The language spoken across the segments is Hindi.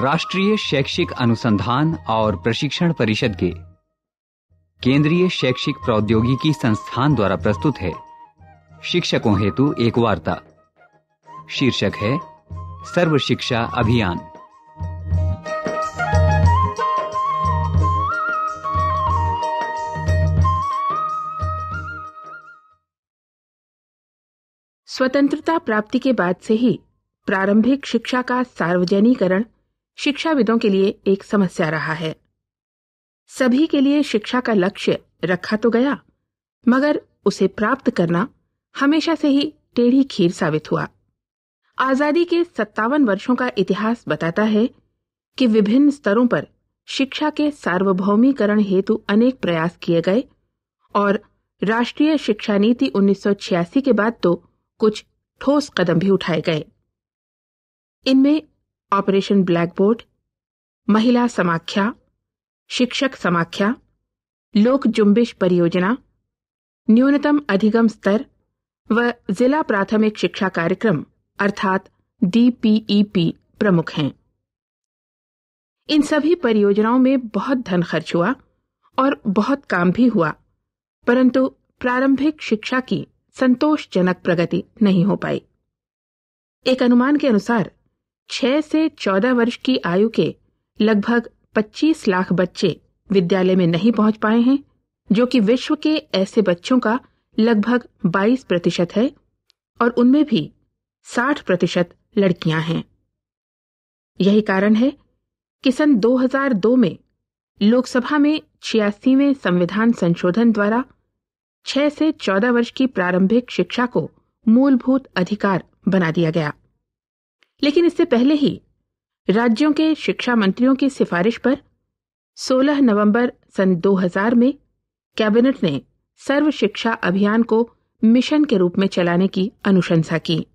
राष्ट्रीय शैक्षिक अनुसंधान और प्रशिक्षण परिषद के केंद्रीय शैक्षिक प्रौद्योगिकी संस्थान द्वारा प्रस्तुत है। शिक्षकों हेतु एक वार्ता। शीर्षक है सर्व शिक्षा अभियान। स्वतंत्रता प्राप्ति के बाद से ही प्रारंभिक शिक्षा का सार्वजनिकरण शिक्षाविदों के लिए एक समस्या रहा है। सभी के लिए शिक्षा का लक्ष्य रखा तो गया, मगर उसे प्राप्त करना हमेशा से ही टेढ़ी खीर साबित हुआ। आज़ादी के सत्तावन वर्षों का इतिहास बताता है कि विभिन्न स्तरों पर शिक्षा के सार्वभौमीकरण हेतु अनेक प्रयास किए गए और राष्ट्रीय शिक्षा नीति 1986 के बाद तो कुछ ठोस कदम भी उठाए गए। इनमें ऑपरेशन ब्लैकबोर्ड, महिला समाख्या, शिक्षक समाख्या, लोक जुम्बिश परियोजना, न्यूनतम अधिगम स्तर व जिला प्राथमिक शिक्षा कार्यक्रम, अर्थात डीपीईपी प्रमुख हैं। इन सभी परियोजनाओं में बहुत धन खर्च हुआ और बहुत काम भी हुआ, परंतु प्रारंभिक शिक्षा की संतोषजनक प्रगति नहीं हो पाई। एक अनुमान के अनुसार 6 से 14 वर्ष की आयु के लगभग 25 लाख बच्चे विद्यालय में नहीं पहुँच पाए हैं, जो कि विश्व के ऐसे बच्चों का लगभग 22 प्रतिशत है और उनमें भी 60 प्रतिशत लड़कियाँ हैं। यही कारण है कि सन 2002 में लोकसभा में छियासीवें संविधान संशोधन द्वारा 6 से 14 वर्ष की प्रारंभिक शिक्षा को मूलभूत अधिकार बना दिया गया। लेकिन इससे पहले ही राज्यों के शिक्षा मंत्रियों की सिफारिश पर 16 नवंबर सन 2000 में कैबिनेट ने सर्व शिक्षा अभियान को मिशन के रूप में चलाने की अनुशंसा की।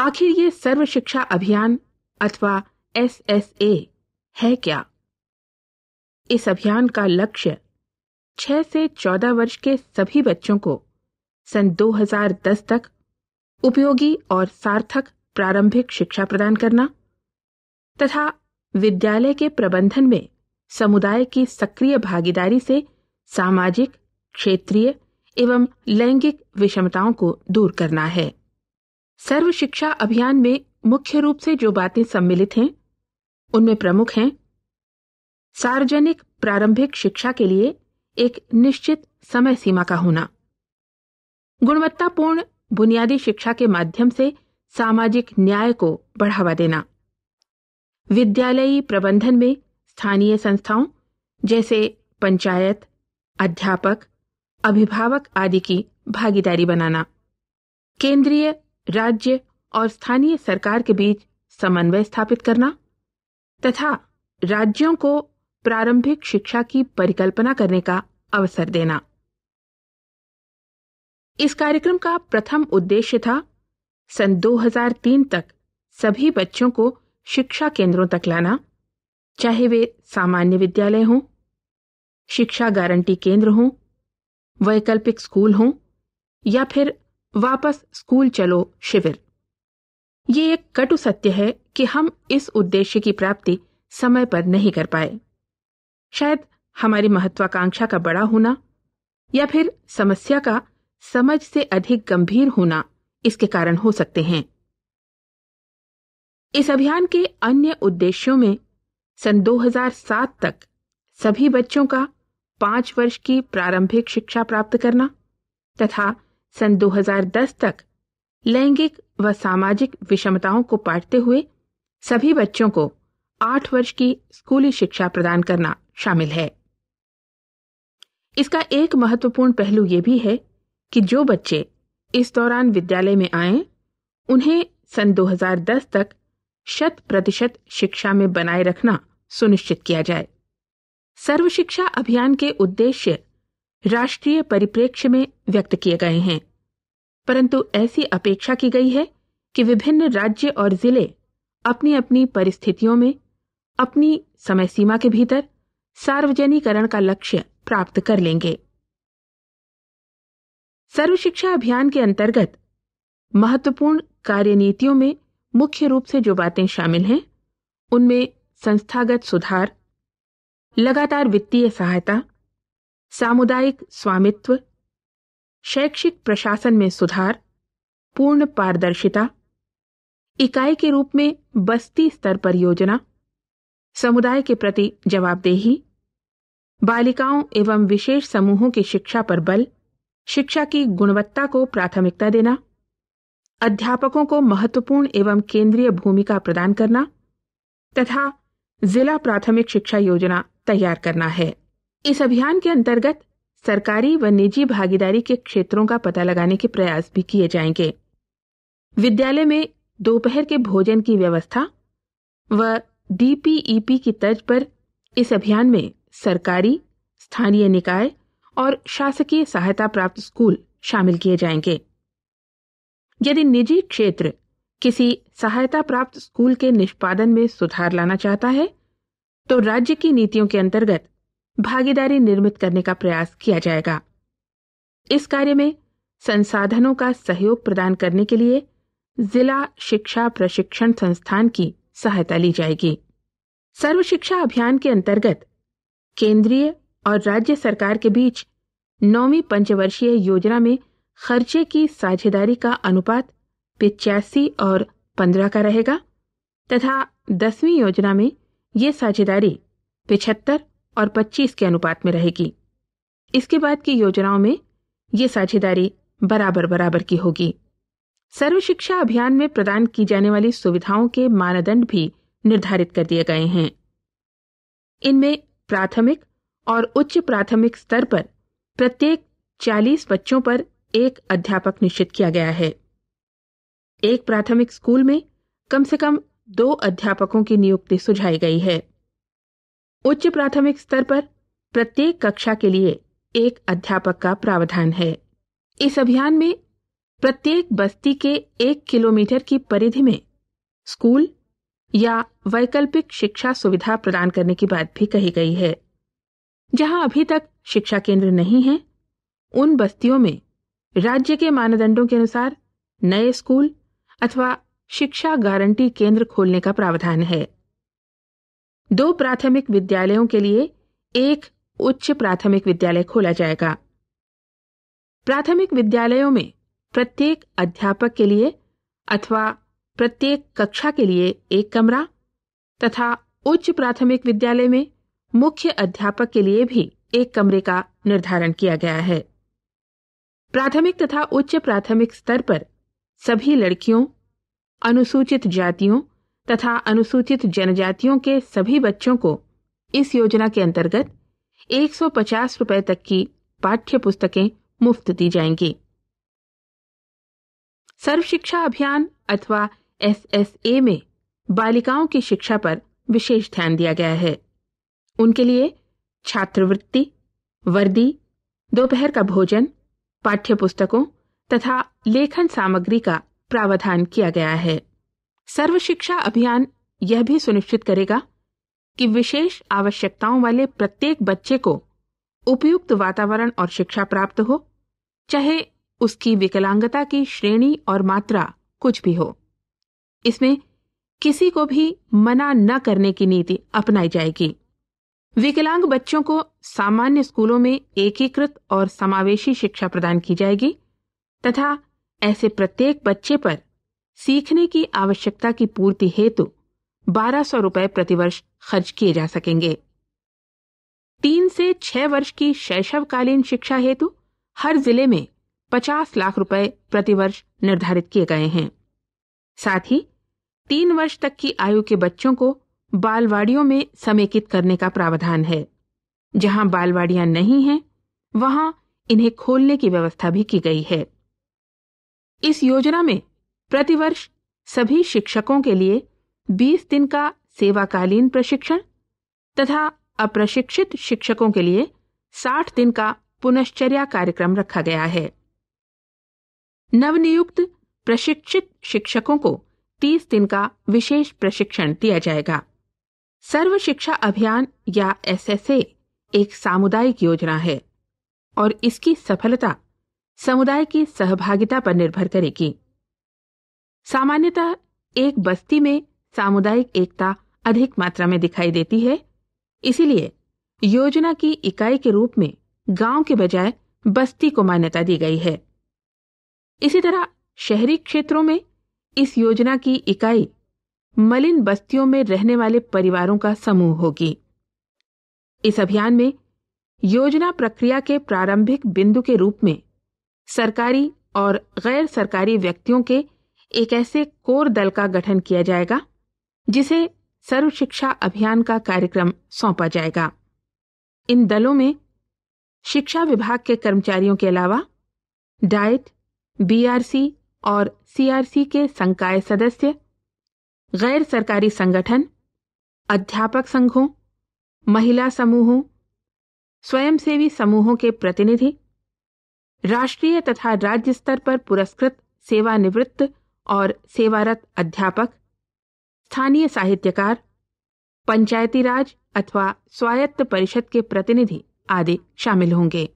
आखिर ये सर्व शिक्षा अभियान अथवा एसएसए है क्या? इस अभियान का लक्ष्य 6 से 14 वर्ष के सभी बच्चों को सन 2010 तक उपयोगी और सार्थक प्रारंभिक शिक्षा प्रदान करना तथा विद्यालय के प्रबंधन में समुदाय की सक्रिय भागीदारी से सामाजिक, क्षेत्रीय एवं लैंगिक विषमताओं को दूर करना है। सर्व शिक्षा अभियान में मुख्य रूप से जो बातें सम्मिलित हैं, उनमें प्रमुख हैं, सार्वजनिक प्रारंभिक शिक्षा के लिए एक निश्चित समय सीमा का होना। गुणवत्तापूर्ण बुनियादी शिक्षा के माध्यम से सामाजिक न्याय को बढ़ावा देना। विद्यालयी प्रबंधन में स्थानीय संस्थाओं, जैसे पंचायत, अध्यापक, अभिभावक आदि की भागीदारी बनाना। केंद्रीय, राज्य और स्थानीय सरकार के बीच समन्वय स्थापित करना। तथा राज्यों को प्रारंभिक शिक्षा की परिकल्पना करने का अवसर देना। इस कार्यक्रम का प्रथम उद्देश्य था सन 2003 तक सभी बच्चों को शिक्षा केंद्रों तक लाना, चाहे वे सामान्य विद्यालय हों, शिक्षा गारंटी केंद्र हों, वैकल्पिक स्कूल हों, या फिर वापस स्कूल चलो शिविर। ये एक कटु सत्य है कि हम इस उद्देश्य की प्राप्ति समय पर नहीं कर पाए। शायद हमारी महत्वाकांक्षा का बड़ा होना, या फिर समस्या का समझ से अधिक गंभीर होना इसके कारण हो सकते हैं। इस अभियान के अन्य उद्देश्यों में सन 2007 तक सभी बच्चों का पाँच वर्ष की प्रारंभिक शिक्षा प्राप्त करना तथा सन 2010 तक लैंगिक व सामाजिक विषमताओं को पाटते हुए सभी बच्चों को आठ वर्ष की स्कूली शिक्षा प्रदान करना शामिल है। इसका एक महत्वपूर्ण पहलू यह भी है कि जो बच्चे इस दौरान विद्यालय में आए, उन्हें सन 2010 तक शत प्रतिशत शिक्षा में बनाए रखना सुनिश्चित किया जाए। सर्व शिक्षा अभियान के उद्देश्य राष्ट्रीय परिप्रेक्ष्य में व्यक्त किए गए हैं। परंतु ऐसी अपेक्षा की गई है कि विभिन्न राज्य और ज़िले अपनी अपनी परिस्थितियों में अपनी समय सीमा के भीतर सार्वजनिकरण का लक्ष्य प्राप्त कर लेंगे। सर्व शिक्षा अभियान के अंतर्गत महत्वपूर्ण कार्यनीतियों में मुख्य रूप से जो बातें शामिल हैं, उनमें संस्थागत सुधार, लगातार वित्तीय सहायता, सामुदायिक स्वामित्व, शैक्षिक प्रशासन में सुधार, पूर्ण पारदर्शिता, इकाई के रूप में बस्ती स्तर पर योजना, समुदाय के प्रति जवाबदेही बालिकाओं एवं विशेष समूहों की शिक्षा पर बल, शिक्षा की गुणवत्ता को प्राथमिकता देना, अध्यापकों को महत्वपूर्ण एवं केंद्रीय भूमिका प्रदान करना, तथा जिला प्राथमिक शिक्षा योजना तैयार करना है। इस अभियान के अंतर्गत सरकारी व निजी भागीदारी के क्षेत्रों का पता लगाने के प्रयास भी किए जाएँगे। विद्यालय में दोपहर के भोजन की व्यवस्था व डीपीईपी की तर्ज पर इस अभियान में सरकारी, स्थानीय निकाय और शासकीय सहायता प्राप्त स्कूल शामिल किए जाएँगे। यदि निजी क्षेत्र किसी सहायता प्राप्त स्कूल के निष्पादन में सुधार लाना चाहता है तो राज्य की नीतियों के अंतर्गत भागीदारी निर्मित करने का प्रयास किया जाएगा। इस कार्य में संसाधनों का सहयोग प्रदान करने के लिए जिला शिक्षा प्रशिक्षण संस्थान की सहायता ली जाएगी। सर्व शिक्षा अभियान के अंतर्गत केंद्रीय और राज्य सरकार के बीच नौवीं पंचवर्षीय योजना में खर्चे की साझेदारी का अनुपात पिचासी और पंद्रह का रहेगा तथा दसवीं योजना में ये साझेदारी पिछहत्तर और पच्चीस के अनुपात में रहेगी। इसके बाद की योजनाओं में ये साझेदारी बराबर बराबर की होगी। सर्व शिक्षा अभियान में प्रदान की जाने वाली सुविधाओं के मानदंड भी निर्धारित कर दिए गए हैं। इनमें प्राथमिक और उच्च प्राथमिक स्तर पर प्रत्येक 40 बच्चों पर एक अध्यापक निश्चित किया गया है। एक प्राथमिक स्कूल में कम से कम दो अध्यापकों की नियुक्ति सुझाई गई है। उच्च प्राथमिक स्तर पर प्रत्येक कक्षा के लिए एक अध्यापक का प्रावधान है। इस अभियान में प्रत्येक बस्ती के एक किलोमीटर की परिधि में स्कूल या वैकल्पिक शिक्षा सुविधा प्रदान करने की बात भी कही गई है। जहाँ अभी तक शिक्षा केंद्र नहीं है, उन बस्तियों में राज्य के मानदंडों के अनुसार नए स्कूल अथवा शिक्षा गारंटी केंद्र खोलने का प्रावधान है। दो प्राथमिक विद्यालयों के लिए एक उच्च प्राथमिक विद्यालय खोला जाएगा। प्राथमिक विद्यालयों में प्रत्येक अध्यापक के लिए अथवा प्रत्येक कक्षा के लिए एक कमरा तथा उच्च प्राथमिक विद्यालय में मुख्य अध्यापक के लिए भी एक कमरे का निर्धारण किया गया है। प्राथमिक तथा उच्च प्राथमिक स्तर पर सभी लड़कियों, अनुसूचित जातियों तथा अनुसूचित जनजातियों के सभी बच्चों को इस योजना के अंतर्गत 150 रुपए तक की पाठ्य पुस्तकें मुफ़्त दी जाएँगी। सर्व शिक्षा अभियान अथवा एसएसए में बालिकाओं की शिक्षा पर विशेष ध्यान दिया गया है। उनके लिए छात्रवृत्ति, वर्दी, दोपहर का भोजन पाठ्य पुस्तकों तथा लेखन सामग्री का प्रावधान किया गया है। सर्व शिक्षा अभियान यह भी सुनिश्चित करेगा कि विशेष आवश्यकताओं वाले प्रत्येक बच्चे को उपयुक्त वातावरण और शिक्षा प्राप्त हो, चाहे उसकी विकलांगता की श्रेणी और मात्रा कुछ भी हो। इसमें किसी को भी मना न करने की नीति अपनाई जाएगी। विकलांग बच्चों को सामान्य स्कूलों में एकीकृत और समावेशी शिक्षा प्रदान की जाएगी तथा ऐसे प्रत्येक बच्चे पर सीखने की आवश्यकता की पूर्ति हेतु बारह सौ रुपए प्रतिवर्ष खर्च किए जा सकेंगे। तीन से छह वर्ष की शैशवकालीन शिक्षा हेतु हर ज़िले में पचास लाख रुपए प्रतिवर्ष निर्धारित किए गए हैं। साथ ही तीन वर्ष तक की आयु के बच्चों को बालवाड़ियों में समेकित करने का प्रावधान है। जहाँ बालवाड़ियाँ नहीं हैं, वहाँ इन्हें खोलने की व्यवस्था भी की गई है। इस योजना में प्रतिवर्ष सभी शिक्षकों के लिए 20 दिन का सेवाकालीन प्रशिक्षण तथा अप्रशिक्षित शिक्षकों के लिए 60 दिन का पुनश्चर्या कार्यक्रम रखा गया है। नवनियुक्त प्रशिक्षित शिक्षकों को 30 दिन का विशेष प्रशिक्षण दिया जाएगा। सर्व शिक्षा अभियान या एसएसए एक सामुदायिक योजना है और इसकी सफलता समुदाय की सहभागिता पर निर्भर करेगी। सामान्यतः एक बस्ती में सामुदायिक एकता अधिक मात्रा में दिखाई देती है। इसीलिए योजना की इकाई के रूप में गाँव के बजाय बस्ती को मान्यता दी गई है। इसी तरह शहरी क्षेत्रों में इस योजना की इकाई मलिन बस्तियों में रहने वाले परिवारों का समूह होगी। इस अभियान में योजना प्रक्रिया के प्रारंभिक बिंदु के रूप में सरकारी और गैर सरकारी व्यक्तियों के एक ऐसे कोर दल का गठन किया जाएगा, जिसे सर्व शिक्षा अभियान का कार्यक्रम सौंपा जाएगा। इन दलों में शिक्षा विभाग के कर्मचारियों के अलावा डाइट, बीआरसी और सीआरसी के संकाय सदस्य, गैर सरकारी संगठन, अध्यापक संघों, महिला समूहों, स्वयंसेवी समूहों के प्रतिनिधि, राष्ट्रीय तथा राज्य स्तर पर पुरस्कृत सेवानिवृत्त और सेवारत अध्यापक, स्थानीय साहित्यकार पंचायती राज अथवा स्वायत्त परिषद के प्रतिनिधि आदि शामिल होंगे।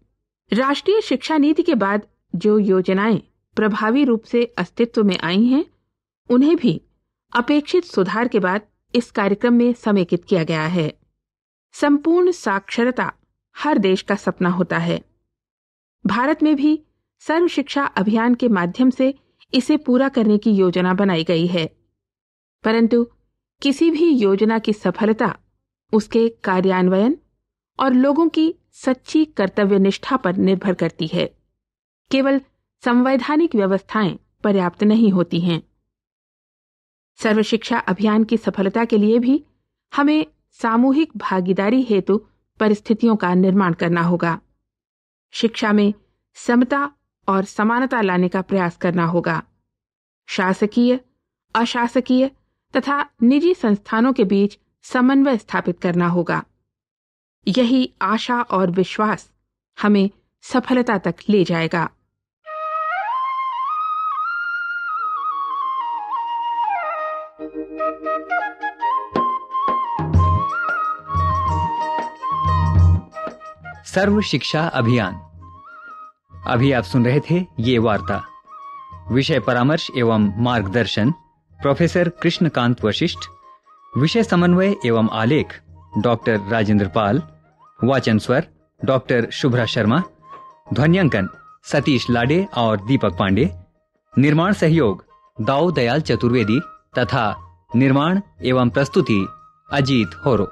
राष्ट्रीय शिक्षा नीति के बाद जो योजनाएँ प्रभावी रूप से अस्तित्व में आई हैं, उन्हें भी अपेक्षित सुधार के बाद इस कार्यक्रम में समेकित किया गया है। संपूर्ण साक्षरता हर देश का सपना होता है। भारत में भी सर्व शिक्षा अभियान के माध्यम से इसे पूरा करने की योजना बनाई गई है। परंतु किसी भी योजना की सफलता, उसके कार्यान्वयन और लोगों की सच्ची कर्तव्य निष्ठा पर निर्भर करती है। केवल संवैधानिक व्यवस्थाएँ पर्याप्त नहीं होती हैं। सर्व शिक्षा अभियान की सफलता के लिए भी हमें सामूहिक भागीदारी हेतु परिस्थितियों का निर्माण करना होगा। शिक्षा में समता और समानता लाने का प्रयास करना होगा। शासकीय, अशासकीय तथा निजी संस्थानों के बीच समन्वय स्थापित करना होगा। यही आशा और विश्वास हमें सफलता तक ले जाएगा। सर्व शिक्षा अभियान। अभी आप सुन रहे थे ये वार्ता। विषय परामर्श एवं मार्गदर्शन प्रोफेसर कृष्णकांत वशिष्ठ, विषय समन्वय एवं आलेख डॉक्टर राजेंद्र पाल, वाचन स्वर डॉक्टर शुभ्रा शर्मा, ध्वन्यांकन सतीश लाडे और दीपक पांडे, निर्माण सहयोग दाऊ दयाल चतुर्वेदी तथा निर्माण एवं प्रस्तुति अजीत होरो।